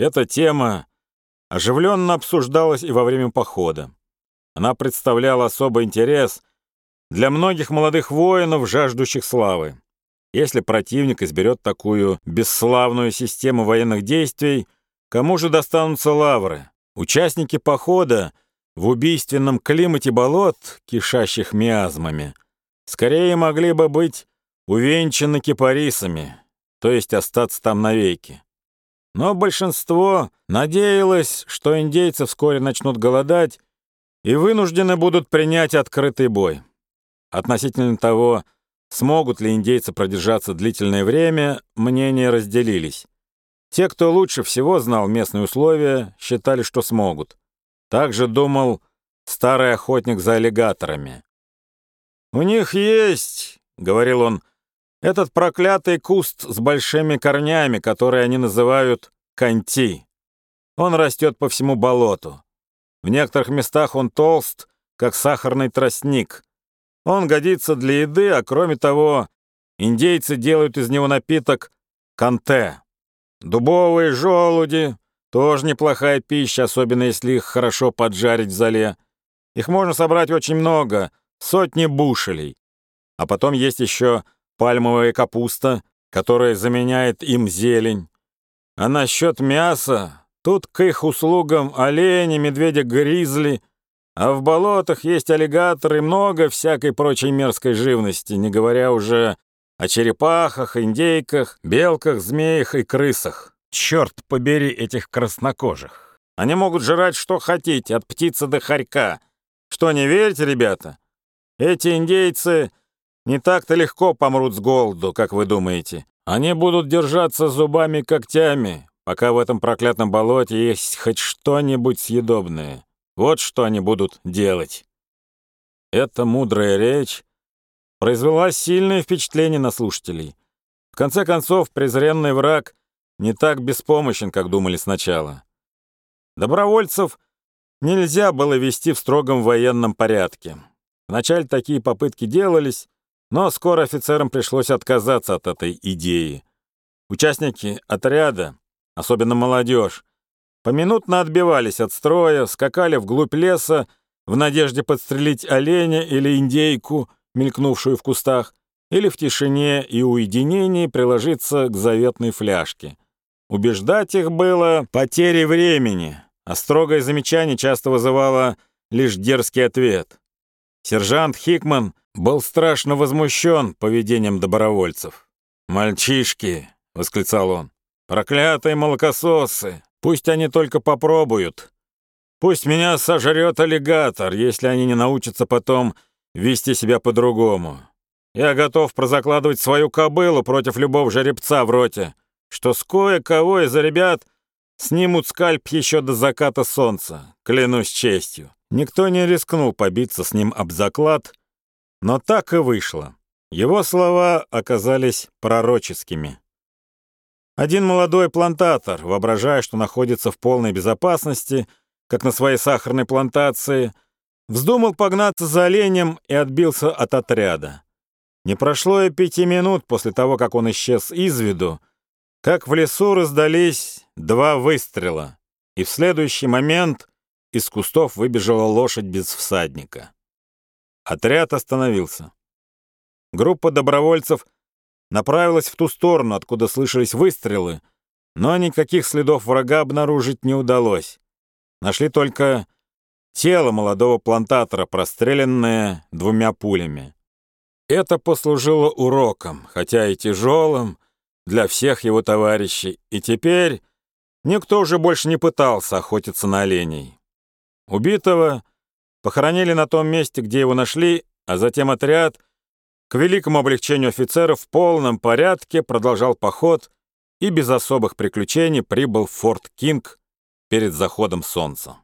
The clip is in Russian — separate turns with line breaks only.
Эта тема оживленно обсуждалась и во время похода. Она представляла особый интерес для многих молодых воинов, жаждущих славы. Если противник изберет такую бесславную систему военных действий, кому же достанутся лавры? Участники похода в убийственном климате болот, кишащих миазмами, скорее могли бы быть увенчаны кипарисами, то есть остаться там навеки. Но большинство надеялось, что индейцы вскоре начнут голодать и вынуждены будут принять открытый бой. Относительно того, смогут ли индейцы продержаться длительное время, мнения разделились. Те, кто лучше всего знал местные условия, считали, что смогут. Также думал старый охотник за аллигаторами. «У них есть, — говорил он, — этот проклятый куст с большими корнями, который они называют канти. Он растет по всему болоту. В некоторых местах он толст, как сахарный тростник. Он годится для еды, а кроме того, индейцы делают из него напиток канте. Дубовые желуди — тоже неплохая пища, особенно если их хорошо поджарить в зале. Их можно собрать очень много, сотни бушелей. А потом есть еще пальмовая капуста, которая заменяет им зелень. А насчет мяса, тут к их услугам олени, медведя, гризли, а в болотах есть аллигаторы и много всякой прочей мерзкой живности, не говоря уже о черепахах, индейках, белках, змеях и крысах. Черт побери этих краснокожих. Они могут жрать что хотите, от птицы до хорька. Что, не верите, ребята? Эти индейцы не так-то легко помрут с голоду, как вы думаете. Они будут держаться зубами когтями, пока в этом проклятом болоте есть хоть что-нибудь съедобное. Вот что они будут делать. Эта мудрая речь произвела сильное впечатление на слушателей. В конце концов, презренный враг не так беспомощен, как думали сначала. Добровольцев нельзя было вести в строгом военном порядке. Вначале такие попытки делались, но скоро офицерам пришлось отказаться от этой идеи. Участники отряда, особенно молодежь, поминутно отбивались от строя, скакали вглубь леса в надежде подстрелить оленя или индейку — мелькнувшую в кустах, или в тишине и уединении приложиться к заветной фляжке. Убеждать их было потерей времени, а строгое замечание часто вызывало лишь дерзкий ответ. Сержант Хикман был страшно возмущен поведением добровольцев. «Мальчишки!» — восклицал он. «Проклятые молокососы! Пусть они только попробуют! Пусть меня сожрет аллигатор, если они не научатся потом вести себя по-другому. Я готов прозакладывать свою кобылу против любого жеребца в роте, что с кое-кого из ребят снимут скальп еще до заката солнца, клянусь честью. Никто не рискнул побиться с ним об заклад, но так и вышло. Его слова оказались пророческими. Один молодой плантатор, воображая, что находится в полной безопасности, как на своей сахарной плантации, Вздумал погнаться за оленем и отбился от отряда. Не прошло и пяти минут после того, как он исчез из виду, как в лесу раздались два выстрела, и в следующий момент из кустов выбежала лошадь без всадника. Отряд остановился. Группа добровольцев направилась в ту сторону, откуда слышались выстрелы, но никаких следов врага обнаружить не удалось. Нашли только Тело молодого плантатора, простреленное двумя пулями. Это послужило уроком, хотя и тяжелым, для всех его товарищей, и теперь никто уже больше не пытался охотиться на оленей. Убитого похоронили на том месте, где его нашли, а затем отряд, к великому облегчению офицеров, в полном порядке продолжал поход и без особых приключений прибыл в Форт Кинг перед заходом солнца.